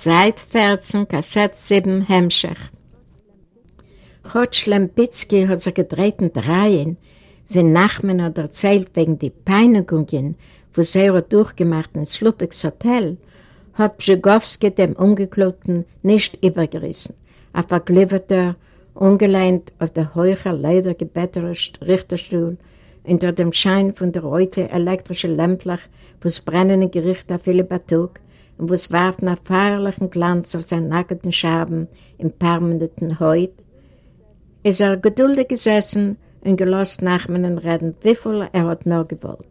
Seit 14, Kassett 7, Hemmschach. Chotsch Lempitzki hat sich gedreht in Dreien, wenn Nachman hat erzählt wegen der Peinigungen, wo sie hat durchgemacht in Slupiks Hotel, hat Brzegowski dem Ungeklugten nicht übergerissen. Ein vergliederter, ungelehnt auf der heucher ledergebetteter Richterstuhl, unter dem Schein von der heute elektrische Lämpler, wo es brennende Gericht auf viele Batug und es warf nach feierlichen Glanz auf seinen nackten Schaben im permanenten Heut, ist er geduldig gesessen und gelost nach meinen Reden, wie viel er hat noch gewollt.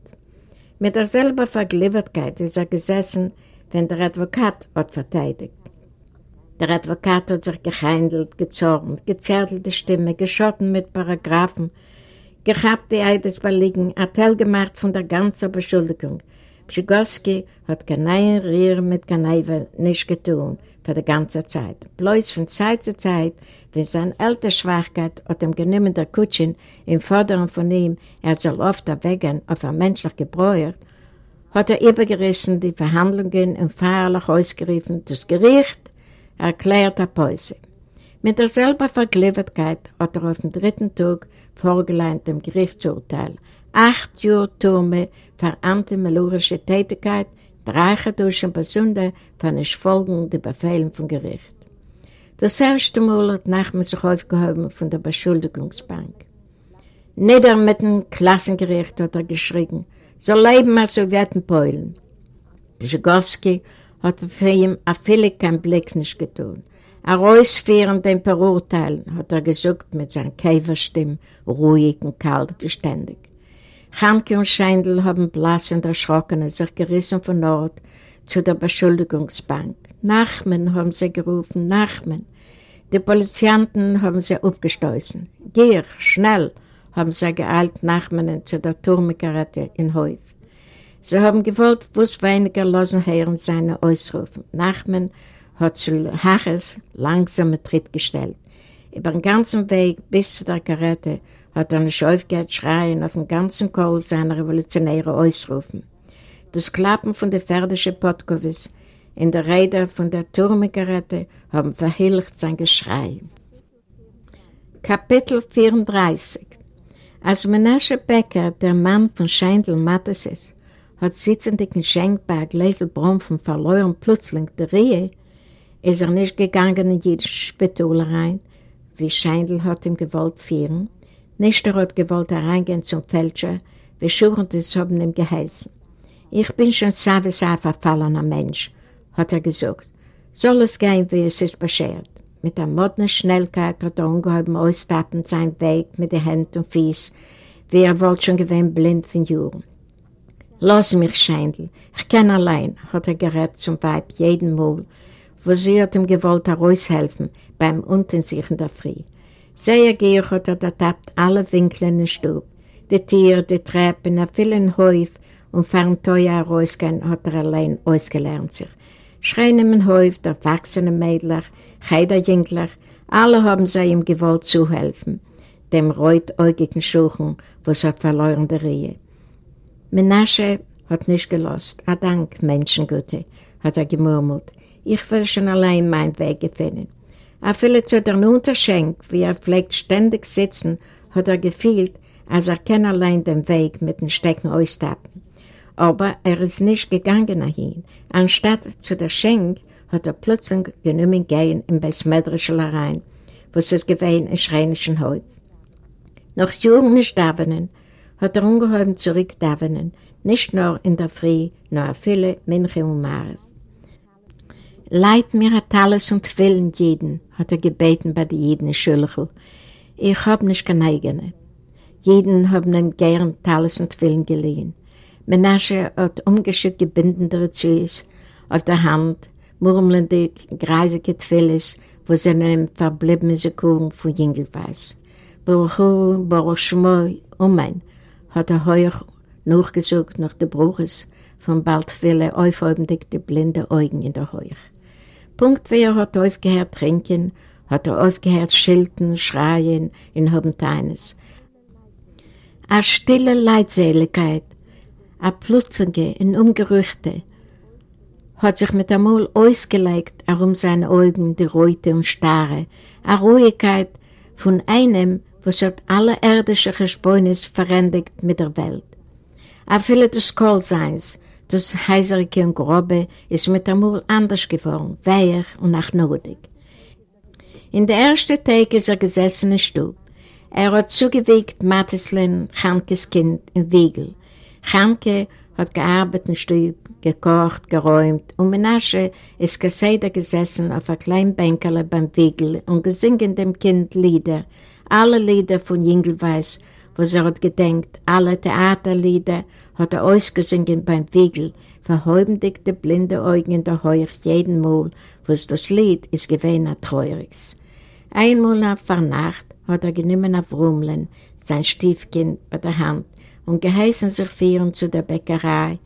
Mit derselben Vergliedertkeit ist er gesessen, wenn der Advokat hat verteidigt. Der Advokat hat sich geheindelt, gezornt, gezerrte Stimme, geschotten mit Paragraphen, gehabt die Eidesbelegen, hat gemacht von der ganzen Beschuldigung. Pschigoski hat keinen Rier mit Kaneiwe nicht getan für die ganze Zeit. Bloß von Zeit zu Zeit, wenn seine ältere Schwachkeit hat ihm genommen der Kutschen im Fordern von ihm, er soll oft erwägen auf ein menschlich Gebräuer, hat er übergerissen die Verhandlungen und feierlich ausgerufen, das Gericht erklärt er Päuse. Mit derselben Vergliedertkeit hat er auf dem dritten Tag vorgeleint dem Gerichtsurteil. Acht Jahre Turme für antimelurische Tätigkeit, drei Duschen Besunde für nicht Folgen der Befehlen vom Gericht. Das erste Mal hat Nachman sich aufgehoben von der Beschuldigungsbank. Nieder mit dem Klassengericht hat er geschrien, so leben wir Sowjetenpolen. Brzegowski hat für ihn a viele kein Blick nicht getan. Herausführen den Verurteilen, hat er gesucht mit seiner Käferstimme, ruhig und kalt, beständig. Hanke und Scheindl haben blass und erschrocken sich gerissen von Ort zu der Beschuldigungsbank. Nachmen haben sie gerufen, Nachmen. Die Polizianten haben sie aufgestoßen. Geh, schnell, haben sie geeilt Nachmen zu der Turmikarette in Häuf. Sie haben gewollt, wuss weniger losen Herren seine Ausrufen. Nachmen hat zu Haches langsamen Tritt gestellt. Über den ganzen Weg bis zu der Karette hat er nicht aufgehört schreien auf dem ganzen Kohl seiner revolutionären Ausrufen. Das Klappen von der Pferdischen Potkowis in der Räder von der Turmkarette haben verhilft sein Geschrei. Kapitel 34 Als Menasche Becker, der Mann von Scheindl Matteses, hat sitzend in Schenkberg Leselbrumpfen verloren plötzlich der Rehe, ist er nicht gegangen in jede Spital rein, wie Scheindl hat ihm gewollt führen. Nicht er hat gewollt reingehen zum Fälscher, wie Schurendes haben ihm geheißen. Ich bin schon Savis ein verfallener Mensch, hat er gesagt. Soll es gehen, wie es ist beschert. Mit der modernen Schnellkeit hat er ungehoben austappend seinen Weg mit den Händen und Fies, wie er wollte schon gewinn blind von Juren. Lass mich, Scheindl, ich kann allein, hat er gerät zum Weib jeden Mal, wo sie hat ihm gewollt heraushelfen beim Untensichen der Früh. Sehr gier hat er ertappt alle Winkel in den Stub, die Tiere, die Treppen, der vielen Häuf und fern teuer herausgehen hat er allein ausgelernt sich. Schreien im Häuf, der wachsende Mädler, Heiderjüngler, alle haben sie ihm gewollt zuhelfen, dem reutäugigen Schuchen, was hat verloren der Rehe. Menasche hat nicht gelost. A Dank, Menschengüte, hat er gemurmelt. Ich will schon allein meinen Weg finden. Er viele zu der Unterschenk, wie er pflegt ständig sitzen, hat er gefühlt, als er kann allein den Weg mit den Stecken austappen. Aber er ist nicht gegangen dahin. Anstatt zu der Schenk hat er plötzlich genommen gehen in Besmedrische rein, wo es gewesen in Schreinischen Häuf. Noch Jungen nicht davenen, hat er ungeheuer zurück davenen, nicht nur in der Früh, nur viele München und Mare. Leid mir hat alles und Willen jeden, hat er gebeten bei den jeden Schülchel. Ich hab nicht keine eigene. Jeden haben ihm gern Talis und Willen geliehen. Menasche hat umgeschickt gebindendere Züs auf der Hand, murmelnde, greisige Twilis, wo sie einem verbliebenen Sekuren von Jüngel weiß. Baruch Hu, Baruch Shmoi, Omein, hat er heuer nachgesucht nach den Bruches von bald viele aufhäubendig die blinde Augen in der Heuch. Punkt, wie er hat aufgehört trinken, hat er aufgehört schilten, schreien in Hobenteines. A stille Leidseligkeit, a plötzliche und umgerüchte, hat sich mit einmal ausgelegt, herum seine Augen, die Reute und Starre, eine Ruhigkeit von einem, was hat alle irdische Gespräunis verändigt mit der Welt. Auch viele des Kohlseins, das heiserige und grobe, ist mit einmal anders geworden, weich und nachnodig. In der ersten Tag ist er gesessen im Stub. Er hat zugewegt Mattislin, Chankes Kind, im Wiegel. Chanke hat gearbeitet im Stub, gekocht, geräumt und Menasche ist geseder gesessen auf einem kleinen Bänkerle beim Wiegel und gesingen dem Kind Lieder, alle Lieder von Jingelweiß, was er hat gedenkt, alle Theaterlieder hat er ausgesungen beim Wiegel, verhäubendig die blinde Augen in der Heuch jeden Mal, was das Lied ist gewesen ein Treuriges. Einmal nach der Nacht hat er genommen auf Rumlen, sein Stiefkind bei der Hand, und geheißen sich führen zu der Bäckerei,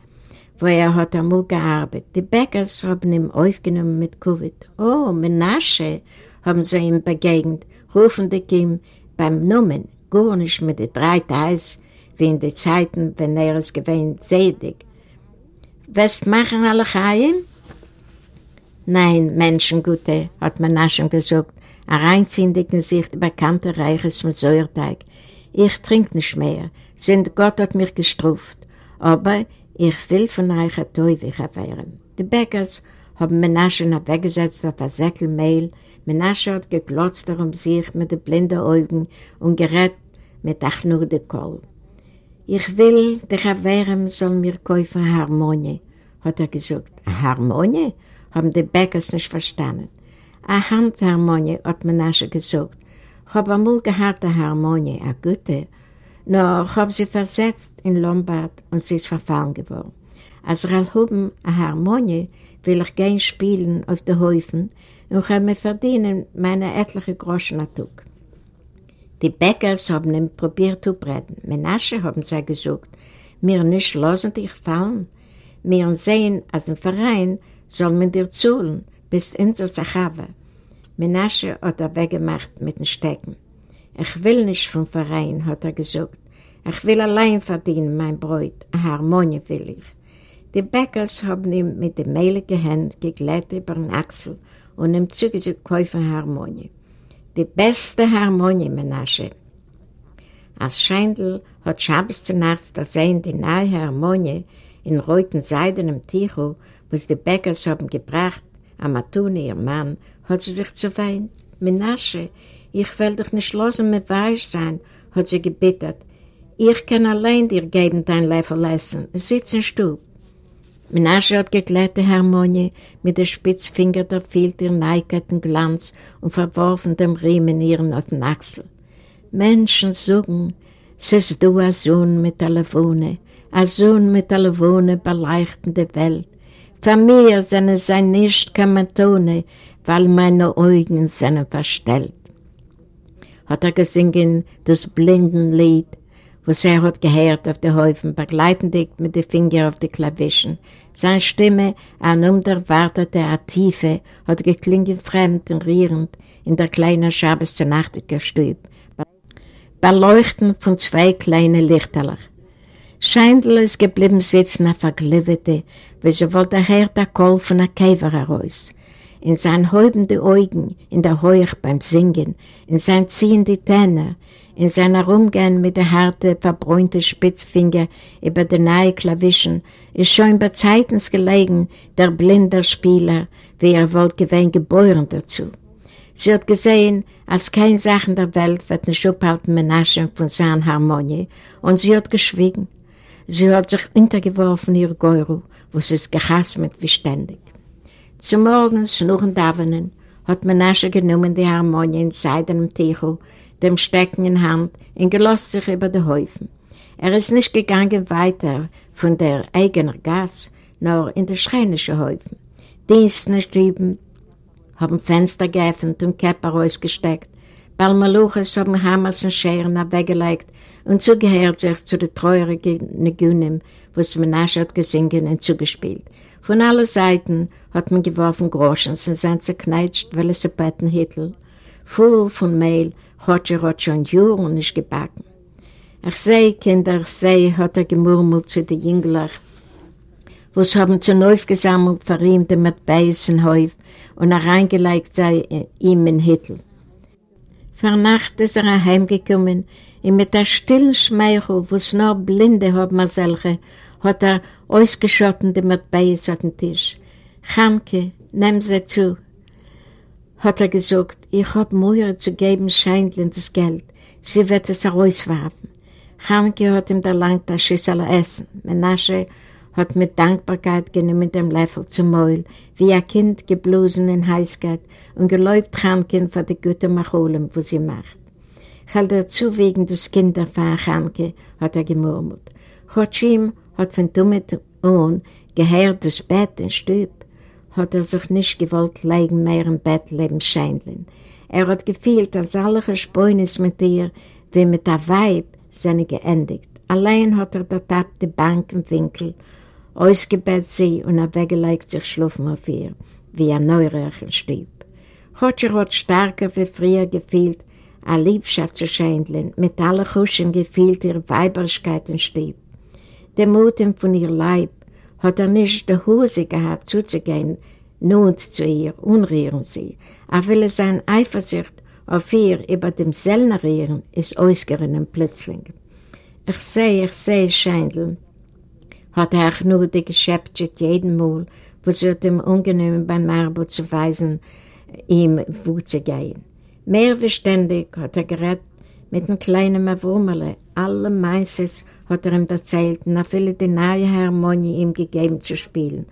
wo er hat einmal gearbeitet. Die Bäckers haben ihn aufgenommen mit Covid. Oh, Menasche, haben sie ihm begegnet, rufen die ihm beim Namen, gar nicht mit den drei Teils, wie in den Zeiten, wenn er es gewähnt, sedig. Wirst machen alle Chaim? Nein, Menschengute, hat Menasche gesagt, ein reinziehender Gesicht bekannter Reiches mit Säuerteig. Ich trinke nicht mehr, sind Gott hat mich gestruft, aber ich will von euch ein Teufel erwehren. Die Bäckers haben Menasche weggesetzt auf ein Säckel Mehl. Menasche hat geglotzt um sich mit den blinden Augen und gerät mit nur der Kohl. Ich will, der Erwehren soll mir kaufen Harmonie, hat er gesagt. Harmonie? Haben die Bäckers nicht verstanden. Eine Handharmonie, hat Menasche gesagt. Ich habe einmal gehabt eine Harmonie, eine gute, nur ich habe sie versetzt in Lombard und sie ist verfallen geworden. Als wir haben eine Harmonie, will ich gehen spielen auf den Häufen und kann mir verdienen meine etliche Groschen dazu. Die Bäckers haben ihn probiert zu brennen. Menasche haben sie gesagt, wir nicht lassen dich fallen. Wir sehen, als im Verein soll man dir zuhlen, bis in der Sachave. Menasche hat er weggemacht mit den Stecken. Ich will nicht vom Verein, hat er gesagt. Ich will allein verdienen, mein Bräut. Eine Harmonie will ich. Die Bäckers haben ihm mit den mehligen Händen geglätt über den Achsel und ihm zugesagt, kaufen Harmonie. Die beste Harmonie, Menasche. Als Scheindl hat Schabes zu Nachts da sehen die neue Harmonie in roten seidenem Ticho, was die Bäckers haben gebracht, am Atune, ihr Mann, hat sie sich zu weinen. Menasche, ich will dich nicht losen mit Weich sein, hat sie gebetet. Ich kann allein dir geben dein Löffel essen. Sitz im Stub. Menasche hat geglätte Harmonie, mit der Spitzfinger der fehlt ihr neigeten Glanz und verworfen dem Riemen ihren auf den Achsel. Menschen sagen, es ist du ein Sohn mit der Levone, ein Sohn mit der Levone beleuchtende Welt. Für mir sind es ein nicht Kamatone, weil meine Augen sind verstellt hat er gesungen das Blindenlied, was er hat gehört auf den Häufen, begleitend mit den Fingern auf die Klavischen. Seine Stimme, ein unerwartete Tiefe, hat geklingelt fremd und rührend in der kleinen Schabes der Nachtigstube, beleuchten von zwei kleinen Lichterlach. Scheindl ist geblieben sitzen auf der Glivete, weil sie wollte her der Kohl von der Käfer heraus in sein häubende Augen, in der Heuch beim Singen, in sein ziehende Tänne, in sein Herumgehen mit der harte, verbräunte Spitzfinger über den nahe Klavischen, ist schon bei Zeitens gelegen, der blinde Spieler, wie er wohl gewähnt geboren dazu. Sie hat gesehen, als kein Sachen der Welt wird nicht abhalten Menaschen von seiner Harmonie, und sie hat geschwiegen. Sie hat sich untergeworfen, ihr Geuro, wo sie es gehasst wie ständig. Zum Morgens noch ein Davenen hat Menasche genommen die Harmonie in seidenem Ticho, dem Stecken in Hand, und gelost sich über die Häufen. Er ist nicht gegangen weiter von der eigenen Gas, nur in die schreinische Häufen. Diensten drüben haben Fenster geöffnet und Käpper ausgesteckt. Balmaluches haben Hammers und Scheren weggelegt und zugehört sich zu den treurigen Negunim, was Menasche hat gesungen und zugespielt. Von allen Seiten hat man geworfen Groschen, sind sein zerkneitscht, weil es ein Hittel. Voll von Mehl, Rotsche und Juren nicht gebacken. Ich sehe, Kinder, ich sehe, hat er gemurmelt zu den Jünglern. was haben zu neu gesammelt ihn, mit Beißen Häuf und reingelegt sei ihm in Hittel. Vor Nacht ist er heimgekommen und mit der stillen Schmeichel, es nur Blinde haben wir solche, hat er ausgeschotten mit Beißen auf den Tisch. Chamke, nimm sie zu, hat er gesagt, ich hab Mühe zu geben Scheindlin das Geld, sie wird es herauswerfen. Chamke hat ihm da lang das essen. Menasche hat mit Dankbarkeit genommen dem Löffel zum Maul, wie ein Kind geblosen in Heißkeit und geläubt Chanke für die gute Macholen, wo sie macht. Halt er zu wegen des Kindes von Chanke, hat er gemurmelt. Chotschim hat von dummet Ohn gehört das Bett in Stüb, hat er sich nicht gewollt legen mehr im Bett neben Scheinlein. Er hat gefühlt, dass alle Gespräunis mit ihr, wie mit der Weib, seine geendigt. Allein hat er dort ab die Bank im Winkel ausgebett sie und er weggelegt sich schlufen auf ihr, wie ein Neuröcher stieb. Hotscher hat stärker wie früher gefühlt, a Liebschaft zu Schändlin, mit allen Kuschen gefühlt ihre Weiberlichkeit in Stieb. Der Mut von ihr Leib hat er nicht die Hose gehabt zuzugehen, nun zu ihr, unrühren sie, will es sein Eifersucht auf ihr über dem Sellnerieren ist ausgerinnen plötzlich. Ich sehe, ich sehe, Scheindl, hat er nur die geschäftet jeden Mal, wo sie hat ihm ungenommen beim Marbo zu weisen, ihm wo zu gehen. Mehr wie hat er geredet mit einem kleinen Wurmele. Alle Meises hat er ihm erzählt und viele die neue Harmonie ihm gegeben zu spielen.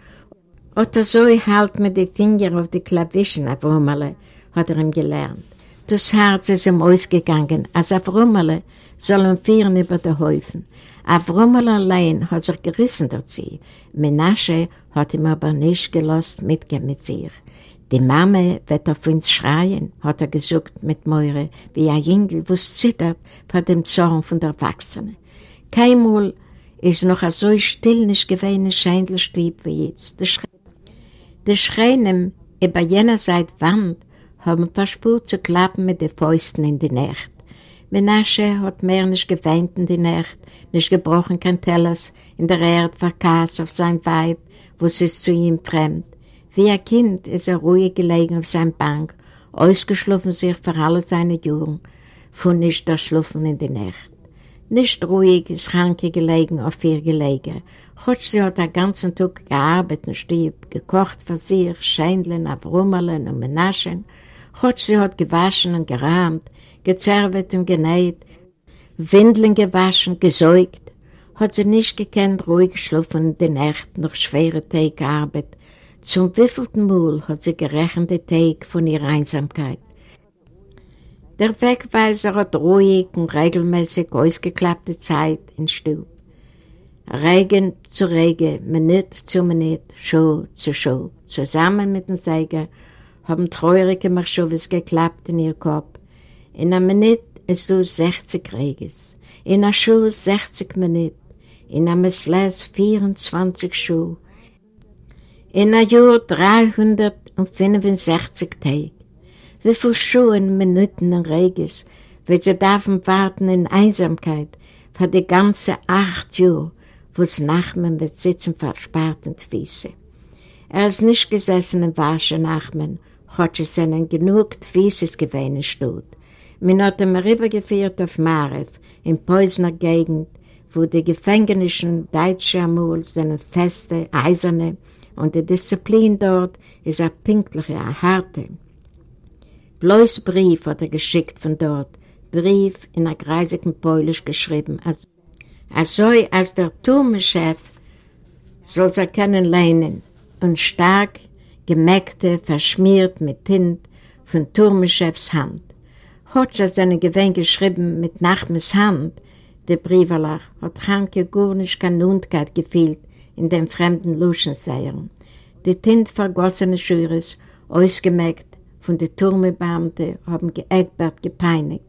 Oder so halt mit den Fingern auf die Klavischen, Wurmele, hat er ihm gelernt. Das Herz ist ihm ausgegangen, als Wurmele soll ihm führen über den Häufen. Avromal allein hat sich gerissen dazu. Menasche hat ihm aber nicht gelost mitgehen mit sich. Die Mama wird auf uns schreien, hat er gesagt mit Meure, wie ein Jüngel, wo es zittert vor dem Zorn von der Erwachsenen. Keinmal ist noch so still nicht gewesen Scheindelstrieb wie jetzt. Die Schreinen über jener Seite Wand haben verspürt zu klappen mit den Fäusten in die Nacht. Menasche hat mehr nicht geweint in die Nacht, nicht gebrochen kein Tellers in der Erde verkast auf sein Weib, wo es ist zu ihm fremd. Wie ein Kind ist er ruhig gelegen auf seiner Bank, ausgeschlafen sich für alle seine Jungen, von nicht erschlafen in die Nacht. Nicht ruhig ist Hanke gelegen auf ihr Gelege. Gott, sie hat den ganzen Tag gearbeitet und stieb, gekocht für sich, Scheindeln, Abrummerlen und Menaschen. Gott, sie hat gewaschen und gerahmt, gezerrt und genäht, Windeln gewaschen, gesäugt, hat sie nicht gekannt, ruhig geschlafen in der Nacht noch schwere gearbeitet. Zum wievielten Mal hat sie gerechnet den Tag von ihrer Einsamkeit. Der Wegweiser hat ruhig und regelmäßig ausgeklappte Zeit in Stub. Regen zu Regen, Minute zu Minute, Show zu Show. Zusammen mit dem Seiger haben treurige Marschowes geklappt in ihr Kopf. In einer Minute ist du 60 Reges, in einer Schuh 60 Minuten, in einem Mesles 24 Schuh, in einem Jahr 365 Tage. Wie viele Schuhe und Minuten und Reges wird sie davon warten in Einsamkeit für die ganze acht Jahre, wo es Nachmen wird sitzen versparten Füße. Er ist nicht gesessen im Waschen Nachmen, hat es seinen genug Füßes gewähnt steht. Man hat ihn rübergeführt auf Marev, in Poisner Gegend, wo die gefängnischen Deutschen Amul sind feste, eiserne und die Disziplin dort ist eine pinkliche, eine harte. Bloß Brief hat er geschickt von dort, Brief in einer greisigen Polisch geschrieben, also, also als der Turmchef soll er kennenlernen und stark gemäckte, verschmiert mit Tint von Turmchefs Hand. Hat er seine Gewinn geschrieben mit Nachmes Hand, der Brieferlach, hat Hanke gar nicht keine Nundkeit gefühlt in den fremden Luschenseiern. Die tint vergossene Schüres, ausgemerkt von den Turmebeamten, haben geegbert, gepeinigt.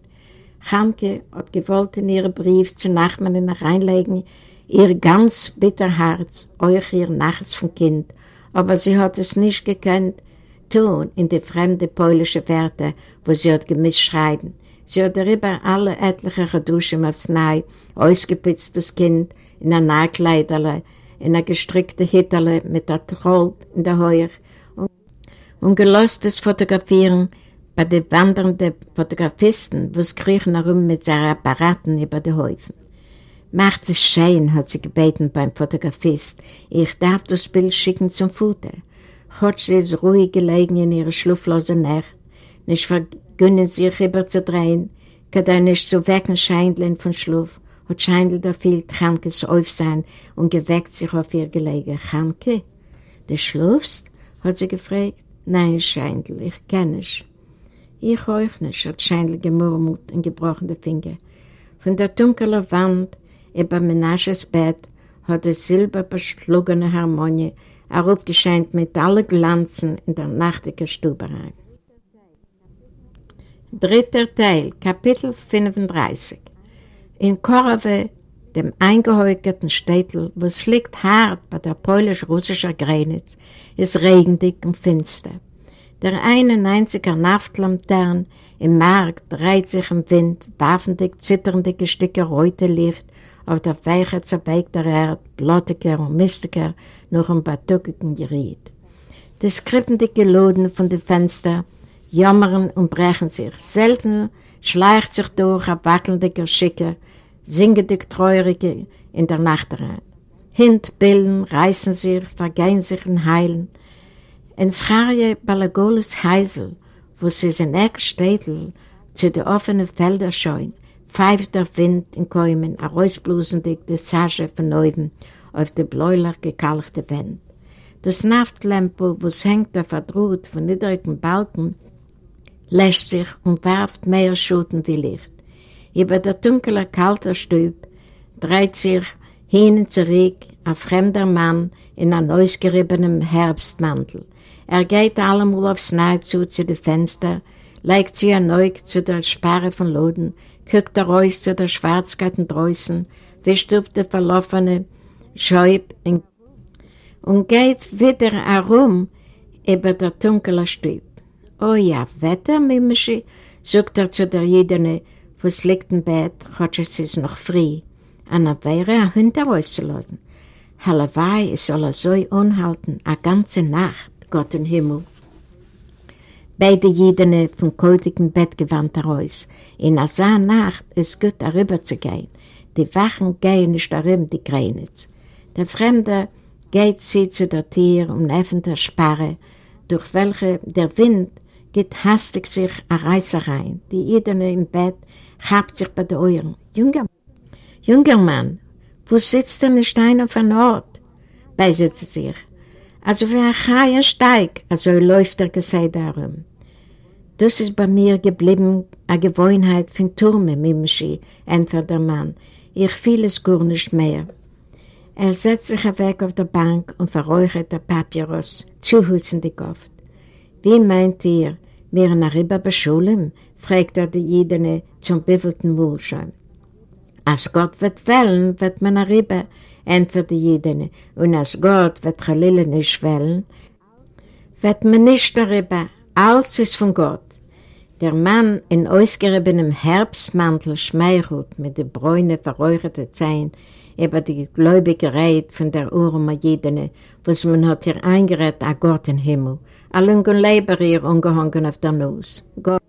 Hanke hat gewollt in ihren Brief zu Nachmannen reinlegen, ihr ganz bitter Herz, euch ihr Nachts vom Kind, aber sie hat es nicht gekannt, tun in die fremde polnische Werte, wo sie hat gemischt schreiben. Sie hat darüber alle etliche Geduschen als Nei, ausgepitztes Kind in ein Nahkleiderle, in einer gestrickten Hitterle mit der Troll in der Heuer und, und gelostes Fotografieren bei den wandernden Fotografisten, wo es kriechen herum mit seinen Apparaten über die Häufen. Macht es schön, hat sie gebeten beim Fotografist. Ich darf das Bild schicken zum Futter. Hat sie ist ruhig gelegen in ihrer schlaflosen Nacht. Nicht vergönnen sich überzudrehen, kann er nicht so wecken Scheindeln von Schlaf. Hat Scheindl da viel Chankes Aufsein und geweckt sich auf ihr Gelegen. Chanke, du schlafst? hat sie gefragt. Nein, Scheindl, ich kenne es. Ich euch nicht, hat Scheindl gemurmelt und gebrochene Finger. Von der dunklen Wand über Menasches Bett hat die silberbeschlugene Harmonie aufgescheint mit allen Glanzen in der nachtigen Stube rein. Dritter Teil, Kapitel 35 In Korove, dem eingehäugerten Städtel, wo es liegt hart bei der polisch-russischen Grenze, ist regendig und finster. Der eine einzige Naftlamtern im Markt dreht sich im Wind, waffendig zitternde Stücke reute Licht auf der weiche zerbeigter Erde, blottiger und mistiger, noch ein paar tückigen Gerät. Die skrippende Loden von den Fenstern jammern und brechen sich. Selten schleicht sich durch ein wackelnder Schicker, singende Treurige in der Nacht rein. Hint bilden, reißen sich, vergehen sich und heilen. In Scharje Balagoles Heisel, wo sie sind Eckstädel zu den offenen Feldern scheuen, pfeift der Wind in Käumen, a reusblusendig die Sasche von oben auf die bläulich gekalkte Wand. Das Naftlampe, wo es hängt der Drut von niedrigen Balken, lässt sich und werft mehr Schuten wie Licht. Über der dunkle, kalte Stub dreht sich hin und zurück ein fremder Mann in einem ausgeriebenen Herbstmantel. Er geht allemal aufs Nahe zu, zu den Fenstern, legt sich erneut zu der Sparre von Loden, guckt er raus zu der Schwarzgarten draußen, auf die verlaufene Scheub und geht wieder herum über der dunkle Stub. Oh ja, Wetter, Mimmischi, sagt er zu der Jedene, wo es liegt im Bett, hat es ist noch früh, an der Weire ein Hund rauszulassen. Hallewei, es soll er so unhalten, a ganze Nacht, Gott im Himmel. Beide Jedene vom kaltigen Bett gewandt heraus. In einer Nacht ist gut darüber zu gehen. Die Wachen gehen nicht darum, die Grenitz. Der Fremde geht sie zu der Tür und öffnet der Sparre, durch welche der Wind geht hastig sich a Reißer rein. Die Idene im Bett habt sich bei den Euren. Junger, junger Mann, wo sitzt denn ein Stein auf einem Ort? Beisitzt sich. Also wie ein Chai Steig, also läuft er gesagt darum. Das ist bei mir geblieben, eine Gewohnheit von Turme, Mimschi, entfert der Mann. Ich fühle es gar nicht mehr. Er setzt sich weg auf der Bank und verräuchert der Papyrus, zuhutzendig oft. Wie meint ihr, wir nach rüber beschulen? Fragt er die Jedene zum bewielten Wohlschein. Als Gott wird wählen, wird man rüber, die Jedene. Und als Gott wird Chalile nicht wählen, wird man nicht darüber. Alles ist von Gott. Der Mann in ausgeriebenem Herbstmantel schmeichelt mit den bräunen, verräucherten Zähnen über die gläubige Reit von der Urma Jedene, was man hat hier eingerät, a Gott im Himmel, a lungen Leber ihr ungehangen auf der Nuss. Gott,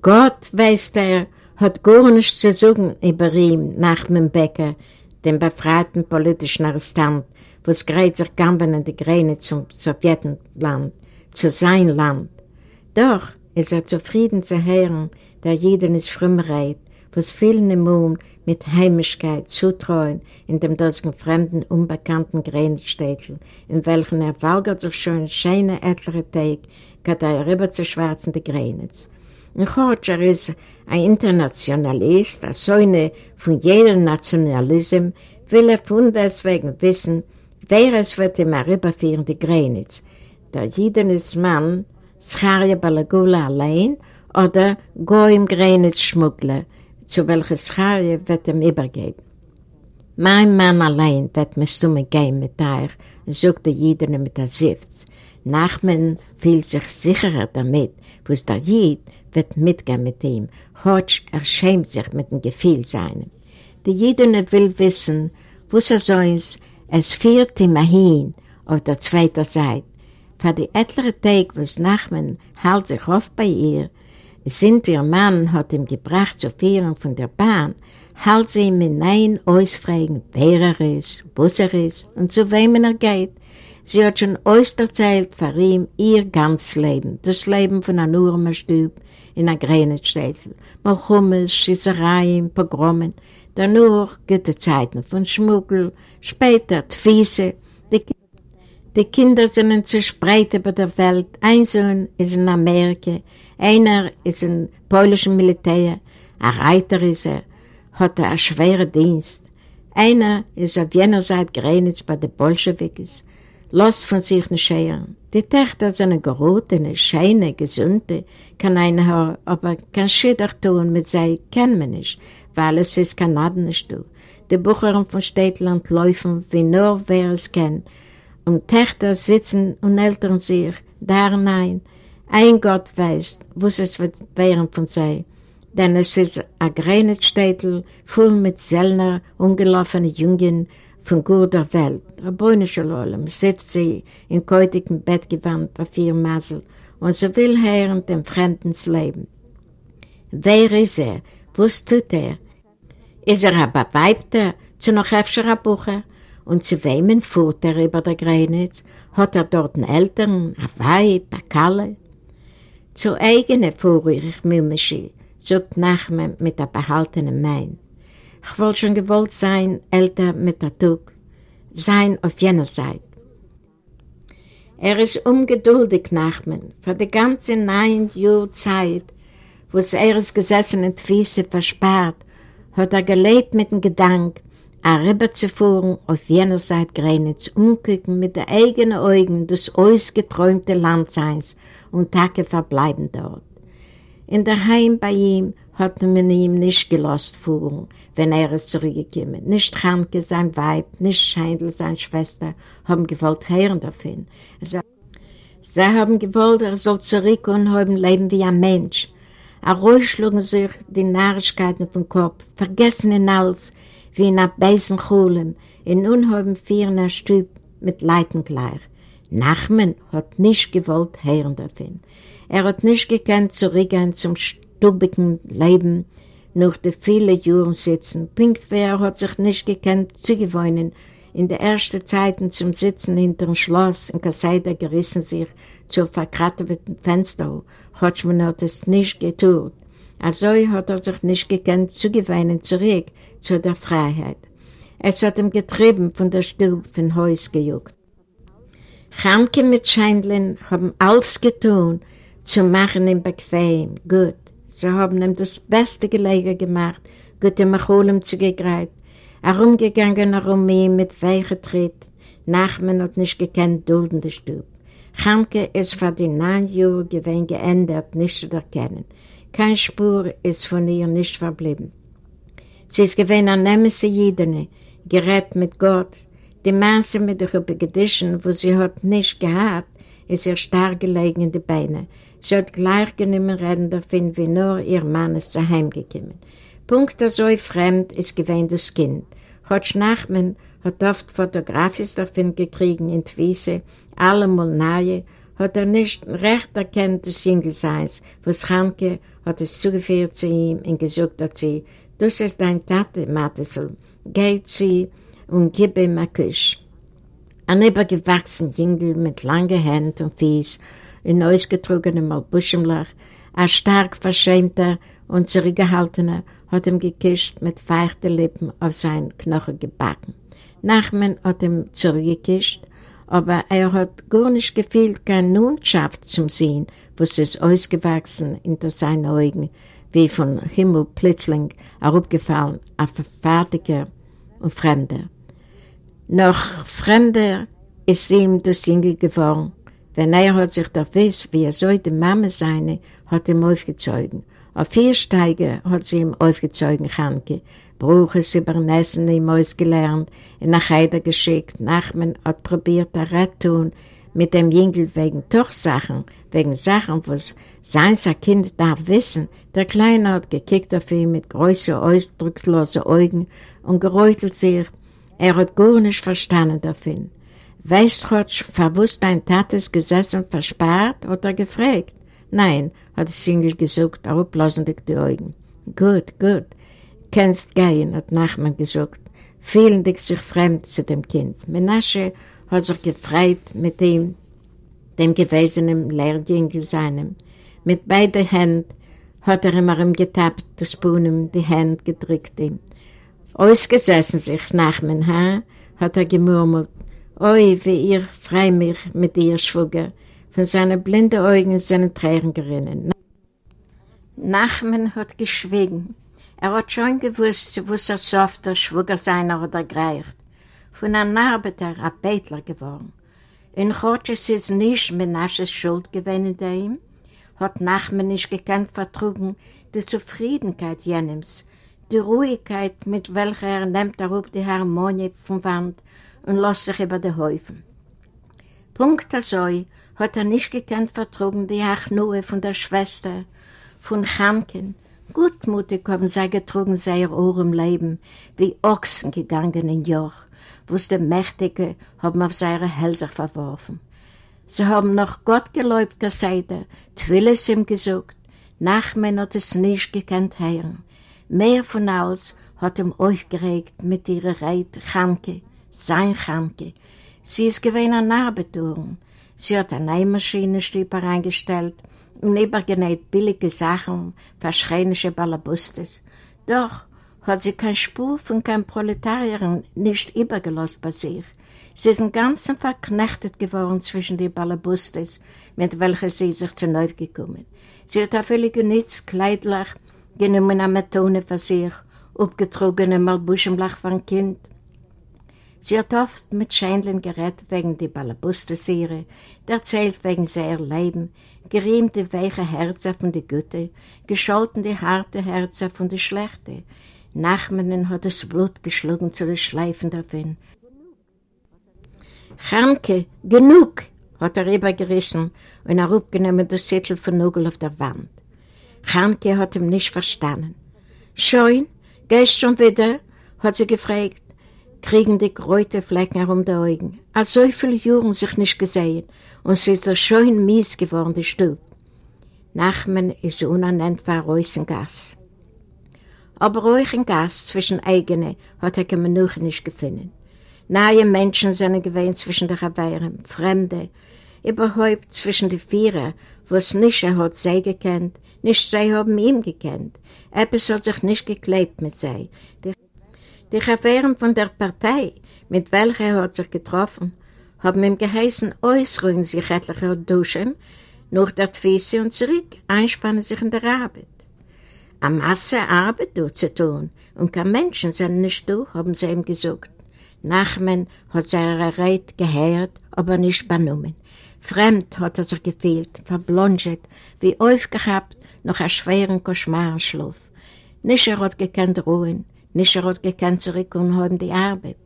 Gott, weiß der, hat gar nichts zu sagen über ihm, nach dem Bäcker, dem befreiten politischen Arrestant, was gerät sich gamben in die Gräne zum Sowjetenland, zu sein Land. Doch, ist er zufrieden zu hören, der jeden ist Frömmereit, was vielen im Mund mit Heimischkeit zutreuen in dem dortigen fremden, unbekannten Grenzstädtel, in welchen er walgert sich schon schöne etliche Tag, geht er rüber zu schwarzen die Grenz. Und Horcher ist ein Internationalist, ein Säune von jedem Nationalismus, will er von deswegen wissen, wer es wird ihm rüberführen, die Grenz. Der jedes Mann Scharia Balagula allein oder Goim Grenitz Schmuggler, zu welcher Scharia wird ihm übergeben. Mein Mann allein wird mir stumme gehen mit euch, sagte jeder mit der Sift. Nachmen fühlt sich sicherer damit, was der Jid wird mitgehen mit ihm. Hotsch erschämt sich mit dem Gefühl seinem. Die Jedene will wissen, was er so ist, Es immer hin auf der zweiten Seite. Für die etliche Tage, was Nachmen hält sich oft bei ihr, sind ihr Mann hat ihm gebracht zur Führung von der Bahn, halt sie ihm in ein ausfragen, wer er ist, was er ist und zu wem er geht. Sie hat schon auserzählt für ihn ihr ganzes Leben, das Leben von einem Urmerstüb in einer Grenetstädtel, Malchummes, Schießereien, Pogromen, danach gute Zeiten von Schmuggel, später Tfiese, die die Kinder sind zerspreit über der Welt. Ein Sohn ist in Amerika, einer ist im polnischen Militär, ein Reiter ist er, hat er einen schweren Dienst. Einer ist auf jener Seite Grenitz bei den Bolschewikis, los von sich nicht scheren. Die Töchter sind gerotene, scheine, gesunde, kann einer aber kein Schiddach tun mit sei, kennen wir nicht, weil es ist Kanaden nicht du. Die Bucherin von Städtland laufen, wie nur wer es kennt, und Töchter sitzen und ältern sich, da nein, ein Gott weiß, was es wird werden von sei. Denn es ist ein Grenetstädtel voll mit Sellner, ungelaufene Jungen von guter Welt. Rabbinische Lolem sitzt sie in keutigem Bettgewand auf ihr Masel und sie will hören dem Fremdens Leben. Wer ist er? Was tut er? Ist er aber Weibter zu noch öfter Bucher? Und zu wem fuhrt er über der Grenitz? Hat er dort einen Eltern, ein Weib, eine Kalle? Zu eigenen fuhr ich Milmischi, sagt Nachman mit der behaltenen Mein. Ich wollte schon gewollt sein, älter mit der Tug, sein auf jener Seite. Er ist ungeduldig, Nachman, für die ganze neun Jahre Zeit, wo es er ist gesessen und Füße versperrt, hat er gelebt mit dem Gedanken, rüberzufahren auf jener Seite Grenitz, umgucken mit den eigenen Augen das ausgeträumte Landseins und Tage verbleiben dort. In der Heim bei ihm hat man ihm nicht gelost fuhren, wenn er ist zurückgekommen. Nicht Hanke, sein Weib, nicht Scheindl, seine Schwester, haben gewollt hören davon. Sie, sie haben gewollt, er soll zurück und haben leben wie ein Mensch. Er ruhig schlugen sich die Narrigkeiten vom Kopf, vergessen in alles, wie in einem beißen Chulem, in unhalben vierener Stüb mit Leiten gleich. Nachmen hat nicht gewollt hören davon. Er hat nicht gekannt zurückgehen zum stubigen Leben, nach den vielen Jahren sitzen. Pinktwehr hat sich nicht gekannt zugewöhnen. In den ersten Zeiten zum Sitzen hinter dem Schloss in Kasseida gerissen sich zur verkratteten Fenster. Hat hat es nicht getan. Also hat er sich nicht gekannt zugewöhnen zurück zu der Freiheit. Es hat ihm getrieben von der Stube von Haus gejuckt. Chanke mit Scheindlin haben alles getan, zu machen ihm bequem, gut. Sie haben ihm das beste Gelege gemacht, gute Macholem zu gegreit, herumgegangen herum ihm mit weichen Tritt. Nachmen hat nicht gekannt, duldende Stube. Chanke ist vor den neun Jahren gewesen geändert, nicht zu erkennen. Keine Spur ist von ihr nicht verblieben. Sie ist gewesen an Nemese Jidene, gerät mit Gott. Die Masse mit der Begedischen, wo sie hat nicht gehabt, ist ihr stark gelegen in die Beine. Sie hat gleich genommen reden davon, wie nur ihr Mann ist Hause gekommen. Punkt so fremd ist gewesen das Kind. Hat Nachmen hat oft Fotografis davon gekriegt in Twise, allemal nahe, hat er nicht recht erkannt das Single-Seins, was Hanke hat es zugeführt zu ihm und gesagt hat sie, das ist dein Tate, Matesel. Geht sie und gib ihm ein Kuss. Ein übergewachsener Jüngel mit langen Händen und Fies, in ausgetrogenem Albuschenlach, ein stark verschämter und zurückgehaltener, hat ihm geküsst mit feuchten Lippen auf seinen Knochen gebacken. Nachmen hat ihm zurückgeküsst, aber er hat gar nicht gefühlt, keine Nundschaft zum Sehen, was ist ausgewachsen hinter seinen Augen, wie von Himmel plötzlich herabgefallen, ein Verfertiger und Fremder. Noch fremder ist ihm der Single geworden, wenn er hat sich da wiss, wie er soll die Mama seine, hat ihm aufgezogen. Auf vier Steige hat sie ihm aufgezogen, Chanke. Bruches übernessen ihm ausgelernt, in nach Heider geschickt. Nachmen hat probiert, er Rat tun, mit dem Jüngel wegen Tuchsachen, wegen Sachen, was sein Kind darf wissen. Der Kleine hat gekickt auf ihn mit großen, ausdruckslosen Augen und geräutelt sich Er hat gar nicht verstanden davon. Weißt du, verwusst dein Tates gesessen verspart, hat er gefragt. Nein, hat Singel gesagt, aufblasen durch die Augen. Gut, gut. Kennst gehen, hat Nachman gesagt, fühlen dich sich fremd zu dem Kind. Menasche hat sich gefreut mit ihm, dem gewesenen Lehrjüngel seinem. Mit beiden Händen hat er immer ihm getappt, das Bohnen, die Hände gedrückt ihm. Ausgesessen sich Nachman, ha? hat er gemurmelt. Oi, wie ihr frei mich mit ihr, Schwuger. Von seinen blinden Augen sind Tränen gerinnen. Nachman hat geschwiegen. Er hat schon gewusst, zu was er softer Schwuger seiner oder greift. Von einem Arbeiter ein Bettler geworden. In Chotsches ist nicht Menasches Schuld gewesen in ihm, hat Nachman nicht gekannt vertrugen die Zufriedenheit jenems, die Ruhigkeit, mit welcher er nimmt er auf die Harmonie vom Wand und lässt sich über die Häufen. Punkt so hat er nicht gekannt vertrugen die Achnue von der Schwester, von Chanken, Gutmutig haben sie getrunken sehr Ohr im Leben, wie Ochsen gegangen in Joch, wo es die Mächtige haben auf seine Hälse verworfen. Sie haben noch Gott geläubt gesagt, Twilles ihm gesucht, Nachmen hat es nicht gekannt hören. Mehr von alles hat ihm aufgeregt mit ihrer Reit Chanke, sein Chanke. Sie ist gewesen an Arbeitouren. Sie hat eine Nähmaschine reingestellt, und übergenäht billige Sachen, verschreinische Ballabustes. Doch hat sie keine Spur von keinem Proletarier nicht übergelost bei sich. Sie sind ganz verknechtet geworden zwischen den Ballabustes, mit welchen sie sich zu neu gekommen. Sie hat auch völlig nichts kleidlich genommen eine Methode für sich, abgetrogene Malbuschenlach von Kind, Sie hat oft mit Scheindeln gerät wegen die Balabustesiere, erzählt wegen seiner Leben, die weiche Herzen von der Güte, gescholten die harte Herzen von der Schlechte. Nachmenen hat das Blut geschlagen zu den Schleifen davon. Chanke, genug, hat er übergerissen und er abgenommen das Zettel von Nugel auf der Wand. Chanke hat ihm nicht verstanden. Schön, gehst schon wieder? hat sie gefragt kriegen die gräute Flecken herum die Augen. Als so viele Jahre sich nicht gesehen und sie ist schön mies geworden, die Stube. Nachmen ist unannennbar Reusengas. Aber ruhig ein Gas zwischen eigenen hat er noch nicht gefunden. Neue Menschen sind gewesen zwischen den Raveren, Fremde, überhaupt zwischen den Vierer, wo es nicht er hat sie gekannt, nicht sie haben ihn gekannt. Etwas hat sich nicht geklebt mit sie. Die die Chauffeuren von der Partei, mit welcher er hat sich getroffen, haben ihm geheißen, äußern sich etliche Duschen nach der Tfise und zurück, einspannen sich in der Arbeit. Eine Masse Arbeit zu tun und kein Menschen sind nicht durch, haben sie ihm gesagt. Nachmen hat seine Rede gehört, aber nicht benommen. Fremd hat er sich gefühlt, verblonget, wie aufgehabt nach einem schweren Koschmarenschlaf. Nicht er hat gekannt ruhen, nicht er hat gekannt zurück und haben die Arbeit.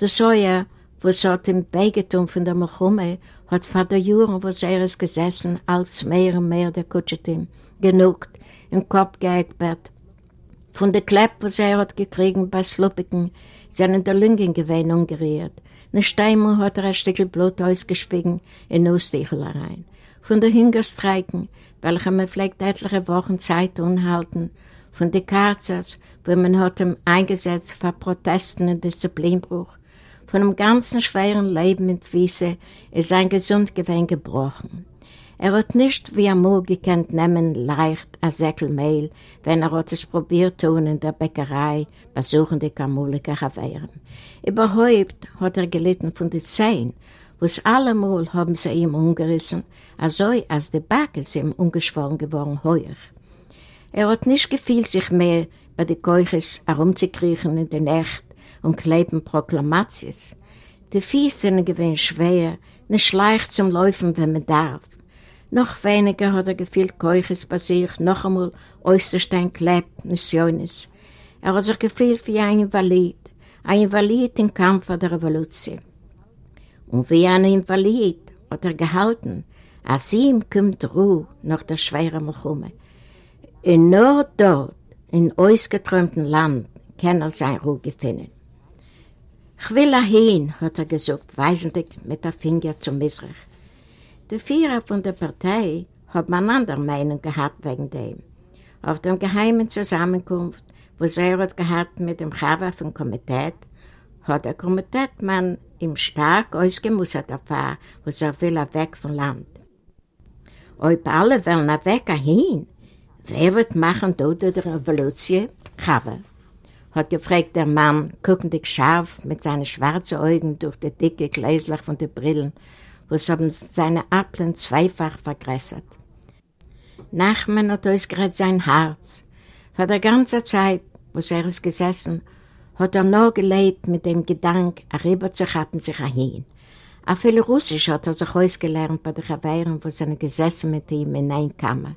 Der Säuer, was hat ihm beigetan von der Machumme, hat vor der Jahren, wo er ist gesessen, als mehr und mehr der Kutschetin, genugt, im Kopf geeckbert. Von der Klepp, was er hat gekriegt bei Sluppigen, sind in der Lüngen gewesen umgerührt. Ne Steinmal hat er ein Stück Blut ausgespiegen in Nussdichel rein. Von der Hungerstreiken, welche man vielleicht etliche Wochen Zeit unhalten, von den Karzers, wo man hat ihm eingesetzt für Protesten und Disziplinbruch. Von dem ganzen schweren Leben in Wiese ist sein Gesundgewinn gebrochen. Er hat nicht wie einmal gekannt nehmen leicht ein Säckel Mehl, wenn er hat es probiert tun in der Bäckerei, besuchen die Kamuliker Haveren. Überhaupt hat er gelitten von den Zehen, wo es allemal haben sie ihm umgerissen, also als die Backe sind ihm ungeschworen geworden heuer. Er hat nicht gefühlt sich mehr bei den Keuches herumzukriechen in der Nacht und kleben Proklamations. Die Fies sind gewesen schwer, nicht leicht zum Laufen, wenn man darf. Noch weniger hat er gefühlt Keuches bei sich, noch einmal äußerst ein klebt, Missiones. Er hat sich gefühlt wie ein Invalid, ein Invalid im Kampf der Revolution. Und wie ein Invalid hat er gehalten, als ihm kommt Ruhe nach der schweren Milchumme. In nur dort in ausgeträumten Land kann er sein Ruhe finden. Ich will hin, hat er gesagt, weisend mit der Finger zum Misrach. Die Vierer von der Partei haben eine andere Meinung gehabt wegen dem. Auf der geheimen Zusammenkunft, wo sie hat gehabt mit dem Chava vom Komitee, hat der Komiteemann ihm stark ausgemustert erfahren, wo er will weg vom Land. Ob alle wollen weg hin, wer wird machen dort die Revolution? Chava hat gefragt der Mann, guckendig scharf mit seinen schwarzen Augen durch die dicke Gläslach von den Brillen, was haben seine Appeln zweifach vergrößert. Nachmann hat ausgerät sein Herz. Vor der ganzen Zeit, wo er ist gesessen, hat er noch gelebt mit dem Gedanke, rüber zu haben sich hin. Auch viel Russisch hat er sich ausgelernt bei den Gewehren, wo sie gesessen mit ihm in ein Kammer.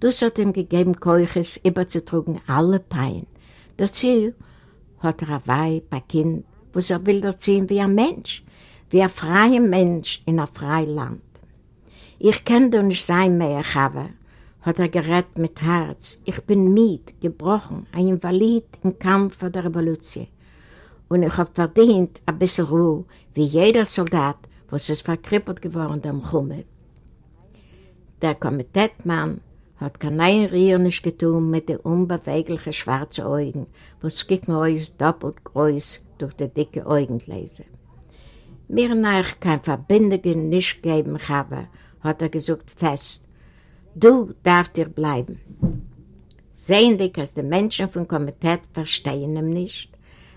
Das hat ihm gegeben, Keuches überzutrugen alle Pein. Dazu hat er ein Weib, ein Kind, wo er will erziehen wie ein Mensch, wie ein freier Mensch in einem freien Land. Ich kann doch nicht sein mehr, Chava, hat er gerät mit Herz. Ich bin mit, gebrochen, ein Invalid im Kampf die Revolution. Und ich habe verdient ein bisschen Ruhe, wie jeder Soldat, was es verkrippelt geworden am Chumme. Der Komiteemann hat kein Riernisch getan mit den unbeweglichen schwarzen Augen, was kicken uns doppelt groß durch die dicke Augengläser. Mir nach kein Verbindungen nicht geben habe, hat er gesagt fest. Du darfst dir bleiben. Sehen dich, dass die Menschen vom Komitee verstehen ihn nicht,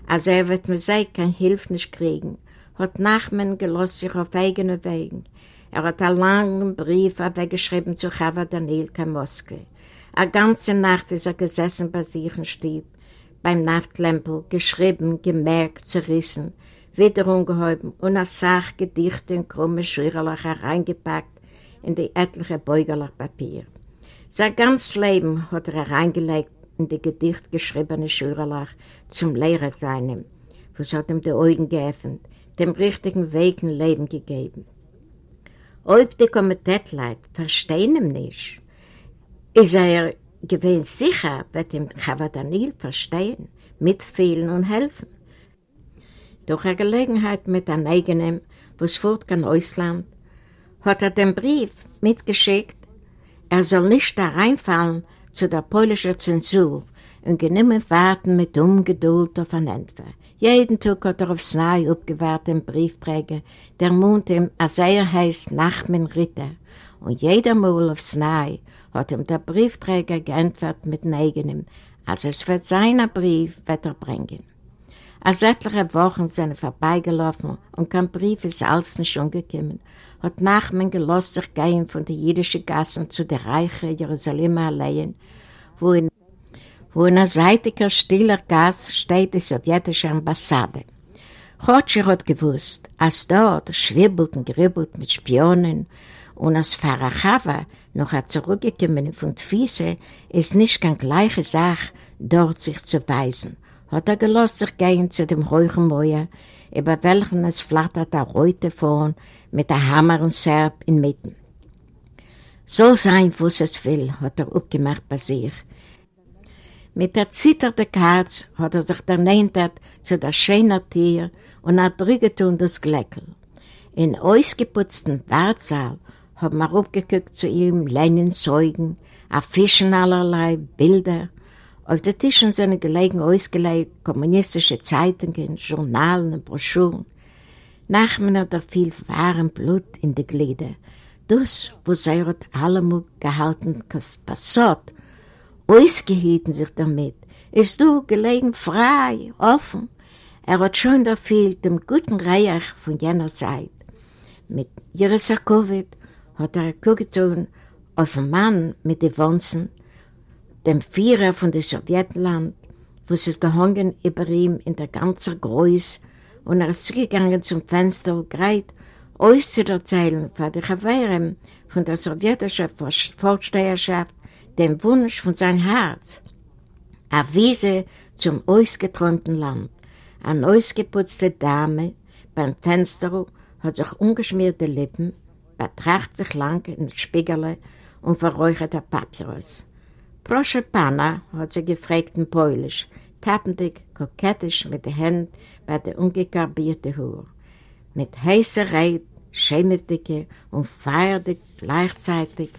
also er wird mir sei kein Hilfe nicht kriegen, hat Nachmen gelost sich auf eigene Wegen, er hat einen langen Brief weggeschrieben zu Chava Daniel Kamoske. Eine ganze Nacht ist er gesessen bei sich im Stieb, beim Nachtlämpel, geschrieben, gemerkt, zerrissen, wieder umgehoben und eine Sache Gedichte in krumme Schürerlach hereingepackt in die etliche Beugerlach Papier. Sein ganzes Leben hat er hereingelegt in die Gedicht geschriebene Schürerlach zum Lehrer seinem, was hat ihm die Augen geöffnet, dem richtigen Weg im Leben gegeben. Ob die Komiteetleit verstehen ihn nicht, ist er gewinn sicher, wird ihm Chavadanil verstehen, mitfühlen und helfen. Durch eine Gelegenheit mit einem eigenen, was fort kann Ausland, hat er den Brief mitgeschickt, er soll nicht da reinfallen zu der polnischen Zensur und genommen warten mit Ungeduld auf ein Entfer. Jeden Tag hat er aufs Neue abgewahrt den Briefträger, der mund ihm, als er heißt Nachmen Ritter. Und jeder Mal aufs Neue hat ihm der Briefträger geantwortet mit eigenem, als es wird seiner Brief wird er bringen. Als etliche Wochen sind vorbeigelaufen und kein Brief ist alles nicht umgekommen, hat Nachmen gelost sich gehen von den jüdischen Gassen zu der reichen Jerusalemer Alleen, wo in wo in einer seitiger, stiller Gas steht die sowjetische Ambassade. Rotscher hat gewusst, als dort schwibbelt und gribbelt mit Spionen und als Pfarrer Chava noch hat zurückgekommen von Tfise, ist nicht keine gleiche Sache, dort sich zu weisen. Hat er gelost sich gehen zu dem ruhigen Mäuer, über welchen es flattert der Reute vorn mit der Hammer und Serb inmitten. Soll sein, was es will, hat er abgemacht bei sich. Mit der zitternden Herz hat er sich ernähnt zu der schönen Tier und hat rügetun das Gleckel. In ausgeputzten Wartsaal haben wir aufgeguckt zu ihm Leinenzeugen, Affischen allerlei, Bilder. Auf den Tischen sind gelegen ausgelegt kommunistische Zeitungen, Journalen und Broschüren. Nachmen hat er viel wahren Blut in die Glieder. Das, was er hat allemal gehalten, das Passat, ausgehielten sich damit. Ist du gelegen frei, offen. Er hat schon erfüllt dem guten Reich von jener Zeit. Mit Jerisakowit hat er geguckt auf einen Mann mit den Wonsen, dem Vierer von dem Sowjetland, wo es ist gehangen über ihm in der ganzen Größe und er ist zugegangen zum Fenster und greit, auszuerzählen von der Gewehren von der sowjetischen Vorsteherschaft dem Wunsch von seinem Herz. Eine Wiese zum ausgeträumten Land. Eine ausgeputzte Dame beim Fenster hat sich ungeschmierte Lippen, betrachtet sich lang in den Spiegel und verräuchert ein Papyrus. Proszę pana, hat sie gefragt in Polisch, tappendig, kokettisch mit den Händen bei der ungekarbierten Haar. Mit heißer Reit, schämmertige und feierdig gleichzeitig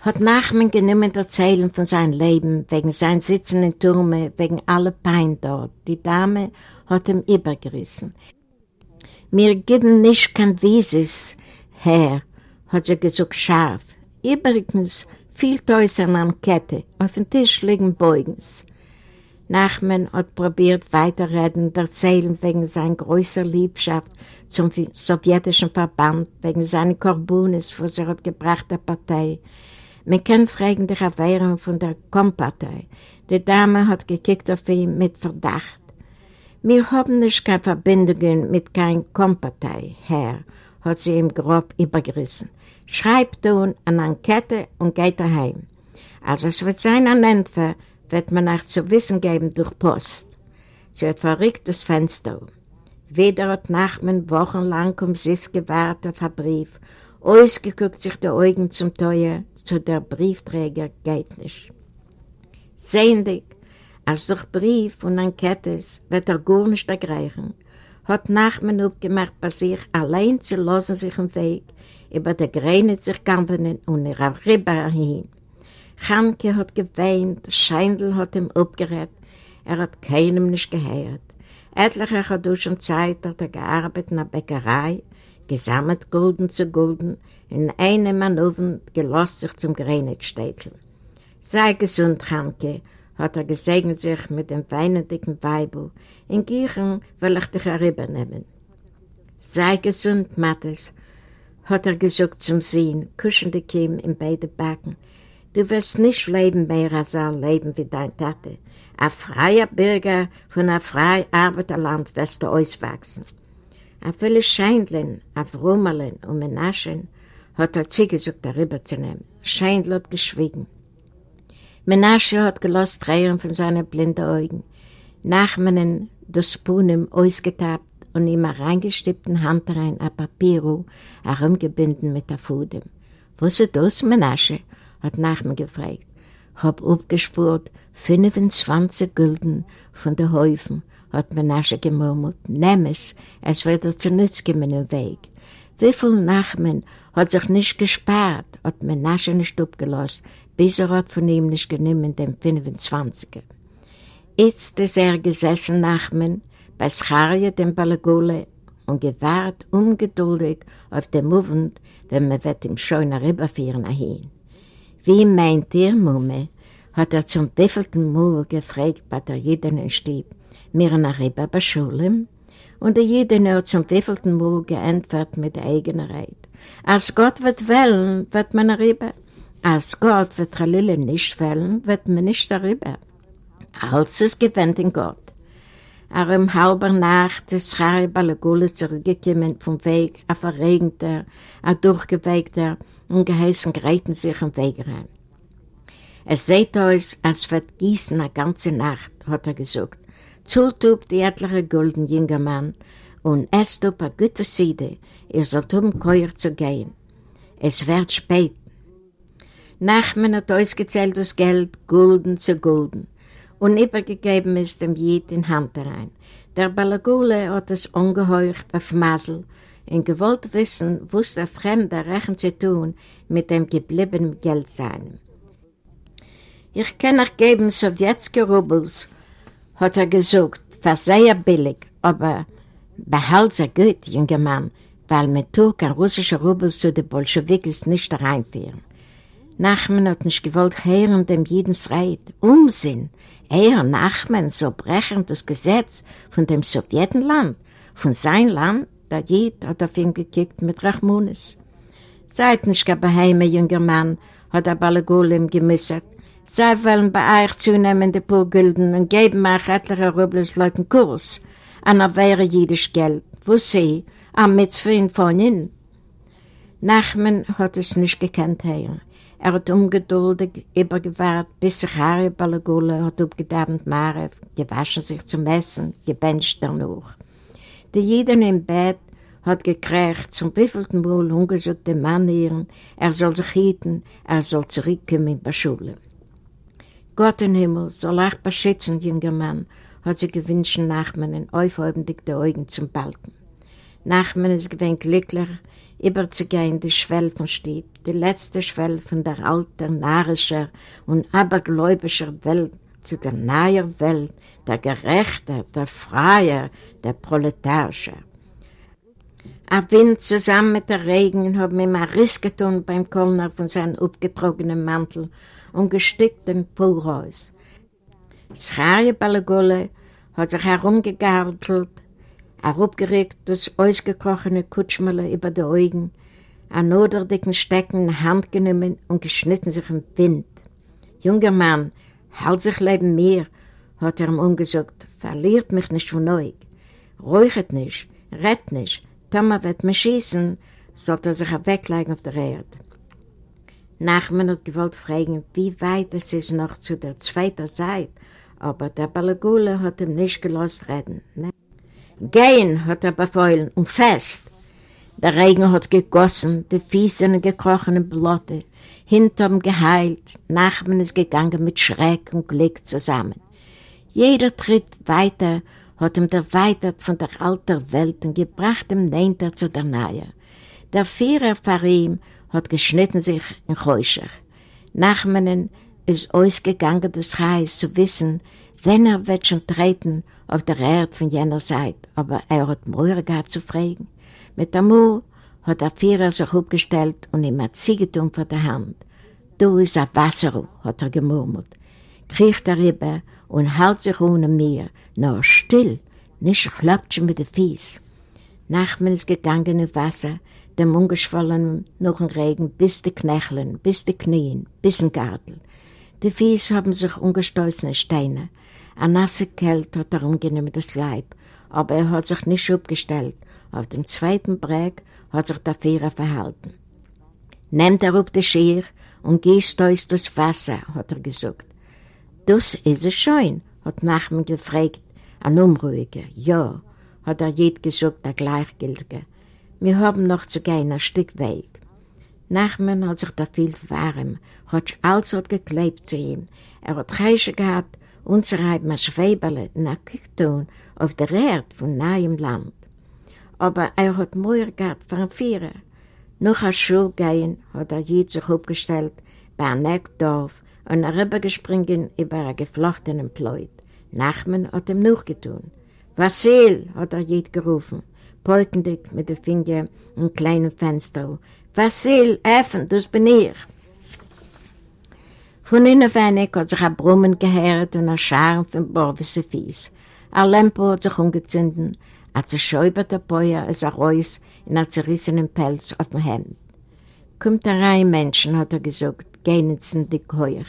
hat Nachman genommen erzählen von seinem Leben, wegen sein Sitzen in Turme, wegen aller Pein dort. Die Dame hat ihm übergerissen. Mir geben nicht kein Wieses, Herr, hat sie gesagt scharf. Übrigens, viel Täuser an Kette, auf dem Tisch liegen Beugens. Nachman hat probiert weiterreden, erzählen wegen seiner größeren Liebschaft zum sowjetischen Verband, wegen seiner Korbunis, was er hat gebracht der Partei. Man kann fragen die Erwehrung von der Kompartei. Die Dame hat gekickt auf ihn mit Verdacht. Wir haben nicht keine Verbindungen mit keiner Kompartei, Herr, hat sie ihm grob übergerissen. Schreibt nun eine Enquete und geht daheim. Also es wird sein ein Entfer, wird man auch zu wissen geben durch Post. Sie hat verrückt das Fenster. Wieder hat Nachman wochenlang um sich gewartet auf einen Brief Ausgeguckt sich die Augen zum Teuer, zu der Briefträger geht nicht. Sehendig, als durch Brief und Enquetes wird er gar nicht ergreifen, hat Nachman aufgemacht bei sich, allein zu lassen sich im Weg, über der Grenze sich kämpfen und ihrer Ribber hin. Chanke hat geweint, Scheindl hat ihm abgerät, er hat keinem nicht gehört. Etliche schon Zeit hat er gearbeitet in der Bäckerei, gesammelt Gulden zu Gulden, in einem Manoven gelost sich zum Grenitstädtel. Sei gesund, Hanke, hat er gesegnet sich mit dem weinendicken Weibel. In Gieren will ich dich herübernehmen. Sei gesund, Mattes, hat er gesagt zum Sehen, kuschende Kim in beide Backen. Du wirst nicht leben mehr als ein Leben wie dein Tate. Ein freier Bürger von einem frei Arbeiterland wirst du auswachsen. A viele Scheindlen, auf Rummerlen und Menaschen hat er zugesucht, darüber zu nehmen. Scheindl hat geschwiegen. Menasche hat gelost Tränen von seinen blinden Augen, Nachmannen das Punem ausgetappt und ihm reingestippten Hand rein ein Papiro herumgebunden mit der Fude. Was ist das, Menasche? hat Nachman gefragt. Hab abgespurt 25 Gulden von den Häufen hat Menasche gemurmelt. Nimm es, es wird dir zu Nütz kommen im Weg. Wie viel Nachmen hat sich nicht gespart, hat Menasche nicht abgelassen, bis er hat von ihm nicht genommen, dem 25er. Jetzt ist er gesessen Nachmen bei Scharje, dem Balagule, und gewahrt ungeduldig auf dem Movent, wenn man wird ihm schon rüberführen hin. Wie meint ihr, Mumme? hat er zum wievielten Mal gefragt bei der jeden Stieb mir nach Reba beschulen? Und der Jede nur zum wievielten Mal geantwortet mit eigener Reit. Als Gott wird wählen, wird man darüber. Als Gott wird Halille nicht wählen, wird man nicht darüber. Als es gewinnt in Gott. Er um halber Nacht ist Schari Balagule zurückgekommen vom Weg, ein verregenter, ein durchgeweigter und geheißen greiten sich am Weg rein. Es seht euch, als wird gießen eine ganze Nacht, hat er gesagt zultub die etliche Gulden jünger Mann und esst up a gute Siede, ihr sollt um Keuer zu gehen. Es wird spät. Nachmen hat ausgezählt das Geld Gulden zu Gulden und übergegeben ist dem Jid in Hand herein. Der Balagule hat es ungeheucht auf Masel und gewollt wissen, was der Fremde rechen zu tun mit dem gebliebenen Geld sein. Ich kann euch geben sowjetske Rubels hat er gesagt, war sehr billig, aber behalt sehr gut, junger Mann, weil man tut kein russischer Rubel zu den Bolschewikis nicht reinführen. Nachman hat nicht gewollt hören dem Jidens Reit. Unsinn. Er, Nachman, so brechen das Gesetz von dem Sowjetenland, von sein Land, der Jid hat auf ihn gekickt mit Rachmunis. Seid nicht gar beheime, junger Mann, hat er Balagulim gemissert. Sie wollen bei euch zunehmen die Purgülden und geben euch etliche Rubels Kurs. Einer wäre jüdisch Geld. Wo sie? Am Mitzvah von ihnen. Nachman hat es nicht gekannt, Herr. Er hat ungeduldig übergewahrt, bis sich Harry Balagula hat abgedabend Marev, gewaschen sich zum Essen, gebencht danach. Die Jeden im Bett hat gekriegt, zum wievielten Mal ungesucht Mann ihren, er soll sich hieten, er soll zurückkommen in die Schule. Gott im Himmel soll euch beschützen, junger Mann, hat sie gewünscht Nachmann in aufhäubendig die Augen zum Balken. Nachmann ist gewinnt glücklich, überzugehen die Schwell von Stieb, die letzte Schwell von der alten, narischer und abergläubischer Welt zu der neuen Welt, der Gerechter, der Freier, der Proletarischer. Ein Wind zusammen mit der Regen hat mir mal Riss getan beim Kölner von seinem abgetrogenen Mantel und gesticktem Pulhaus. Scharie Balagole hat sich herumgegartelt, herabgeregt das ausgekrochene Kutschmele über die Augen, einen noderdicken Stecken in die Hand genommen und geschnitten sich im Wind. Junger Mann, halt sich Leben mehr, hat er ihm umgesagt, verliert mich nicht von euch. Räuchert nicht, rett nicht, Thomas wird mich schießen, sollte er sich weglegen auf der Erde. Nachman hat gewollt fragen, wie weit es ist noch zu der zweiten Seite, aber der Balagule hat ihm nicht gelost reden. Gehen, hat er befeuillen, und fest. Der Regen hat gegossen, die in gekrochenen Blotte, hinterm geheilt, Nachman ist gegangen mit Schreck und Glück zusammen. Jeder Tritt weiter hat ihm erweitert von der alten Welt und gebracht ihm näher zu der Neue. Der Vierer vor ihm hat geschnitten sich in Heuschach. Nachmanen ist ausgegangen des Reis zu wissen, wenn er wird schon treten auf der Erde von jener Seite, aber er hat Mühe gehabt zu fragen. Mit der Mur hat der Vierer sich aufgestellt und ihm ein Ziegetum vor der Hand. Du ist ein Wasser, hat er gemurmelt. Kriecht er rüber und hält sich ohne mir, nur still, nicht klappt mit den Fies. Nachmen ist gegangen im Wasser, dem ungeschwollenen noch im Regen bis die Knächeln, bis die Knien, bis in Gartel. Die Fies haben sich umgestoßene Steine. Eine nasse Kälte hat er umgenommen das Leib, aber er hat sich nicht abgestellt. Auf dem zweiten Breg hat sich der Vierer verhalten. Nehmt er auf die Schier und gießt euch das Wasser, hat er gesagt. Das ist es schön, hat Nachmen gefragt, ein Umruhiger. Ja, hat er jed gesagt, der Gleichgültige. Wir haben noch zu gehen, ein Stück Weg. Nachmen hat sich da viel warm, hat alles hat geklebt zu ihm. Er hat Reise gehabt, unser Heim ein Schweberle, nach Küchton, auf der Erde von nahem Land. Aber er hat Meuer gehabt von Vierer. Noch als Schule gehen, hat er jed sich aufgestellt, bei einem Eckdorf, und rübergespringen über einen geflochtenen Pleut. Nachmen hat ihm noch getan. Vassil, hat er jed gerufen, polkendig mit den Fingern im kleinen Fenster. Vassil, öffnen, das bin ich. Von innen wenig hat sich ein Brummen gehört und ein Scharen von Borwisse Fies. Ein Lempo hat sich umgezündet, ein zerschäuberter Bäuer ist ein Reus in einem zerrissenen Pelz auf dem Hemd. Kommt Reihe Menschen, hat er gesagt, gehen ins dick heuer.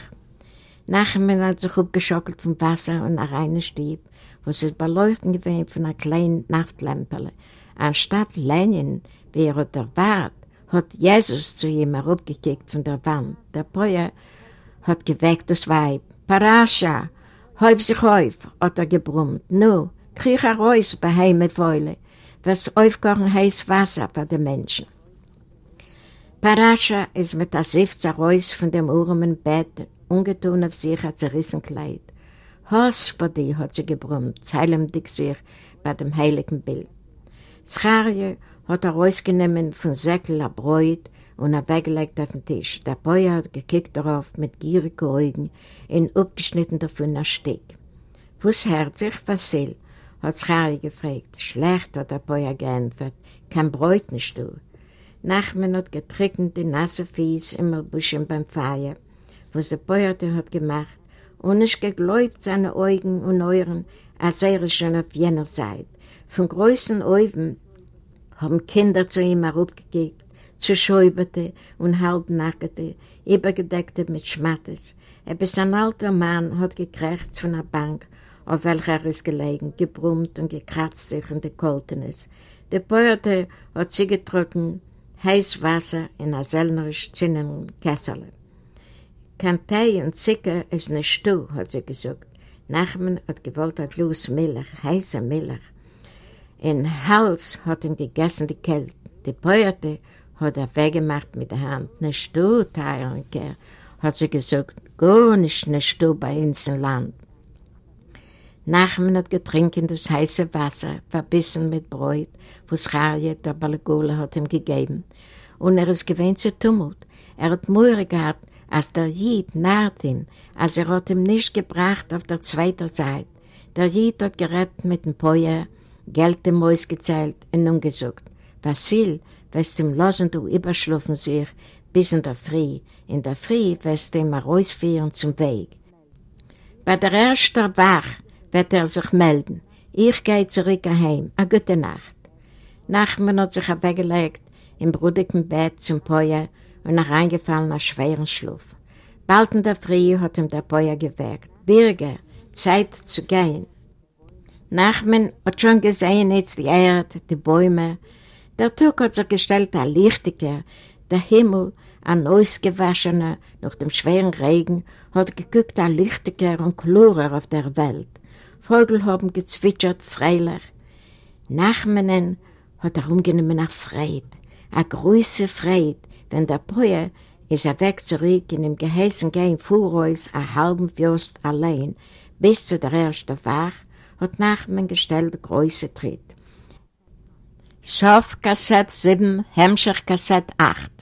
Nachher hat sich abgeschockelt vom Wasser und nach einem Stieb, wo es beleuchten gewesen von einer kleinen Nachtlampe. Anstatt Lenin, wie er hat erwartet, hat Jesus zu ihm herabgekickt von der Wand. Der Bäuer hat geweckt das Weib. Parascha, häub sich auf, hat er gebrummt. Nu, kriech er raus bei Heimefäule, was aufkochen heiß Wasser für die Menschen. Parascha ist mit der Sift raus von dem urmen Bett, ungetun auf sich ein zerrissen Kleid. Hospody, hat sie gebrummt, zeilendig sich bei dem heiligen Bild. Scharie hat er rausgenommen von Säckel ein Bräut und er weggelegt auf den Tisch. Der Bäuer hat gekickt darauf mit gierigen Augen und abgeschnitten davon ein Stück. Was herzig, Vassil? hat Scharie gefragt. Schlecht, hat der Bäuer geantwortet. Kein Bräut nicht du. Nachmen hat getrickend die nasse Fies immer buschen beim Feier, was der Bäuer hat gemacht, und nicht geglaubt seine Augen und Euren, als er schon auf jener Seite. Von großen Augen haben Kinder zu ihm herabgegeben, zu Schäuberte und halbnackte, übergedeckte mit Schmattes. Etwas ein alter Mann hat gekrächt von einer Bank, auf welcher er ist gelegen, gebrummt und gekratzt sich in die Koltenes. Der Bäuerte hat sie getrunken, heiß Wasser in einer selnerisch zinnenden Kessel. Kein Tee und Zucker ist nicht du, hat sie gesagt. Nachman hat gewollt ein Glas Milch, heiße Milch. In Hals hat ihm gegessen die Kälte. Die Bäuerte hat er weggemacht mit der Hand. Nicht du, Teilenker, hat sie gesagt, gar nicht nicht du bei uns im Land. Nachmen hat getrinken das heiße Wasser, verbissen mit Bräut, was Charje der Balagula hat ihm gegeben. Und er ist gewähnt zu Tumult. Er hat Mühe gehabt, als der Jid naht ihn, als er hat ihm nicht gebracht auf der zweiten Seite. Der Jid hat gerettet mit dem Feuer, Geld dem Mäus gezählt und nun gesagt, Vasil, wirst ihm losen, du überschlafen sich bis in der Früh. In der Früh wirst du ihm rausführen zum Weg. Bei der ersten Wach wird er sich melden. Ich gehe zurück heim. A gute Nacht. Nachmann hat sich weggelegt im brudigen Bett zum Feuer und nach eingefallen nach schweren Schlaf. Bald in der Früh hat ihm der Feuer geweckt. Birger, Zeit zu gehen. Nachmann hat schon gesehen jetzt die Erde, die Bäume. Der Tag hat sich gestellt, ein Lichtiger, der Himmel, ein ausgewaschener, nach dem schweren Regen, hat geguckt, ein Lichtiger und klarer auf der Welt. Vögel haben gezwitschert, freilich. Nachmannen hat er umgenommen nach Freit, eine große Freit, wenn der Brühe ist er weg zurück in dem geheißen Gehen Fuhrhaus, ein halben Fürst allein, bis zu der ersten Wach, hat Nachmann gestellt große Tritt. Sof Kassett 7, Hemmscher Kassett 8